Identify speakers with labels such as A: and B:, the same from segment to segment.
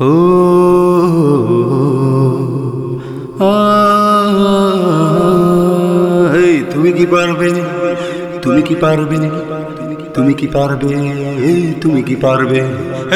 A: ও তুমি কি পারবে তুমি কি পারবে তুমি কি পারবে? এই তুমি কি পারবে?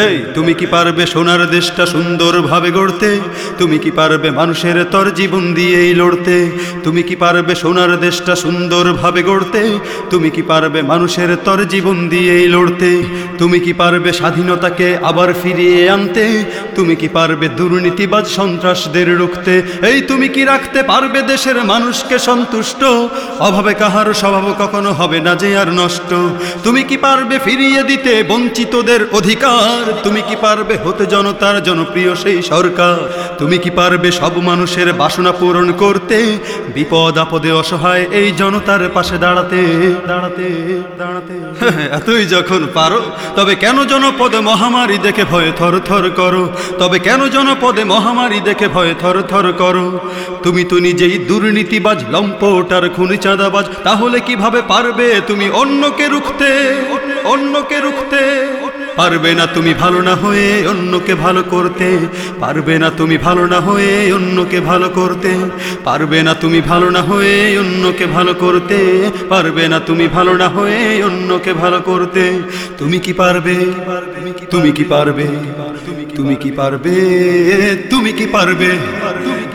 A: এই তুমি কি পারবে সোনার দেশটা সুন্দরভাবে গড়তে? তুমি কি পারবে মানুষের তর জীবন দিয়েই লড়তে? তুমি কি পারবে সোনার দেশটা সুন্দরভাবে গড়তে? তুমি কি পারবে মানুষের তর জীবন দিয়েই লড়তে? তুমি কি পারবে স্বাধীনতাকে আবার ফিরিয়ে আনতে? তুমি কি পারবে দুর্নীতিবাজ সন্ত্রাসদের রুখতে? এই তুমি কি রাখতে পারবে দেশের মানুষকে সন্তুষ্ট? অভাবে কাহার স্বভাব কখনো হবে না যে আর নষ্ট? তুমি কি পারবে ফিরিয়ে দিতে বঞ্চিতদের অধিকার? তুমি কি পারবে হতে জনতার জনপ্রিয় সেই সরকার? তুমি কি পারবে সব মানুষের বাসনা পূরণ করতে? বিপদ আপদে অসহায় এই জনতার পাশে দাঁড়াতে দাঁড়াতে দাঁড়াতে। এতই যখন পারো, তবে কেন জনপদে মহামারী দেখে ভয়ে থর থর করো? তবে কেন জনপদে মহামারী দেখে ভয়ে থর থর করো? তুমি তো নিজেই দুর্নীতিবাজ, লম্পট আর খুনি চাঁদাবাজ, তাহলে কীভাবে পারবে তুমি অন্যকে রুখতে? অন্যকে রুখতে পারবে না তুমি ভালো না হয়ে অন্যকে ভালো করতে। পারবে না তুমি ভালো না হয়ে অন্যকে ভালো করতে। পারবে না তুমি ভালো না হয়ে অন্যকে ভালো করতে। পারবে না তুমি ভালো না হয়ে অন্যকে ভালো করতে। তুমি কি পারবে? তুমি কি পারবে? তুমি কি পারবে? তুমি কি পারবে?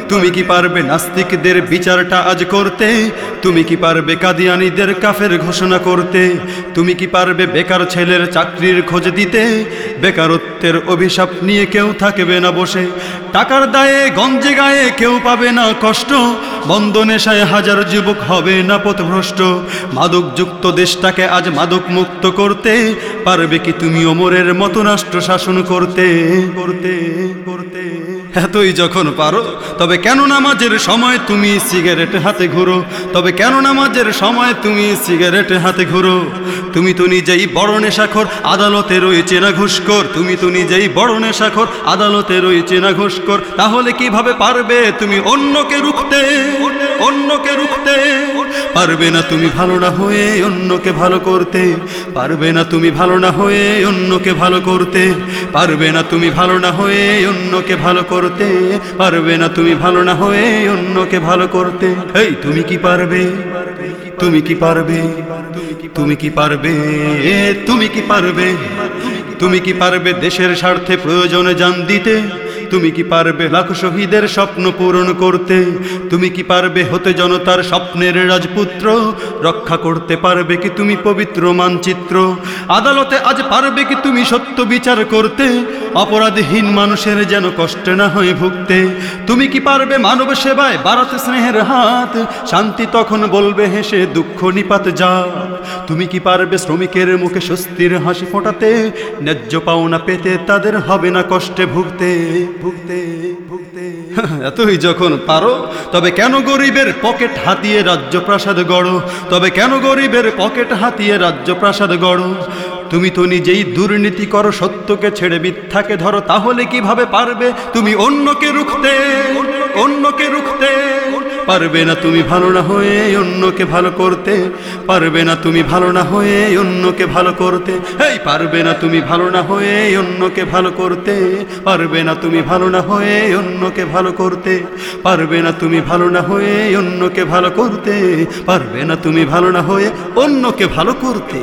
A: তুমি কি পারবে নাস্তিকদের বিচারটা আজ করতে? তুমি কি পারবে কাদিয়ানিদের কাফের ঘোষণা করতে? তুমি কি পারবে বেকার ছেলের চাকরির খোঁজ দিতে? বেকারত্বের অভিশাপ নিয়ে কেউ থাকবে না বসে। টাকার দায়ে গঞ্জে গায়ে কেউ পাবে না কষ্ট। বন্ধ নেশায় হাজার যুবক হবে না পথভ্রষ্ট। মাদকযুক্ত দেশটাকে আজ মাদক মুক্ত করতে। পারবে কি তুমি ওমরের মতো রাষ্ট্র শাসন করতে? করতে করতে। এতই যখন পারো, তবে কেন নামাজের সময় তুমি সিগারেট হাতে ঘুরো? তবে কেন নামাজের সময় তুমি সিগারেট হাতে ঘুরো? তুমি তো নিজেই বড় নেশাখোর, আদালতে রয়েছে না ঘুষখোর। তুমি তো নিজেই বড় নেশাখোর, আদালতে রয়েছে না ঘুষখোর। তাহলে কীভাবে পারবে তুমি অন্যকে রুখতে? অন্যকে রুখতে পারবে না তুমি ভালো না হয়ে অন্যকে ভালো করতে, পারবে না তুমি ভালো না হয়ে অন্যকে ভালো করতে, পারবে না তুমি ভালো না হয়ে অন্যকে ভালো করতে, পারবে না তুমি ভালো না হয়ে অন্যকে ভালো করতে। এই তুমি কি পারবে? তুমি কি পারবে? তুমি কি পারবে? তুমি কি পারবে? তুমি কি পারবে? দেশের স্বার্থে প্রয়োজনে জান দিতে তুমি কি পারবে লাখ শহীদের স্বপ্ন পূরণ করতে? তুমি কি পারবে হতে জনতার স্বপ্নের রাজপুত্র? রক্ষা করতে পারবে কি তুমি পবিত্র মানচিত্র? আদালতে আজ পারবে কি তুমি সত্য বিচার করতে? অপরাধহীন মানুষের যেন কষ্ট না হয়ে ভুগতে। তুমি কি পারবে মানব সেবায় বাড়াতে স্নেহের হাত? শান্তি তখন বলবে হেসে দুঃখ নিপাত যা তুমি কি পারবে শ্রমিকের মুখে স্বস্তির হাসি ফোটাতে? ন্যায্য পাওনা পেতে তাদের হবে না কষ্টে ভুগতে। ভুগতে ভুগতে। এতই যখন পারো, তবে কেন গরিবের পকেট হাতিয়ে রাজ্য প্রাসাদ গড়ো? তবে কেন গরিবের পকেট হাতিয়ে রাজ্য প্রাসাদ গড়ো? তুমি তো নিজেই দুর্নীতি করো, সত্যকে ছেড়ে মিথ্যাকে ধরো, তাহলে কীভাবে পারবে? তুমি অন্যকে রুখতে অন্যকে রুখতে। পারবে না তুমি ভালো না হয়ে অন্যকে ভালো করতে, পারবে না তুমি ভালো না হয়ে অন্যকে ভালো করতে। এই পারবে না তুমি ভালো না হয়ে অন্যকে ভালো করতে, পারবে না তুমি ভালো না হয়ে অন্যকে ভালো করতে। পারবে না তুমি ভালো না হয়ে অন্যকে ভালো করতে, পারবে না তুমি ভালো না হয়ে অন্যকে ভালো করতে।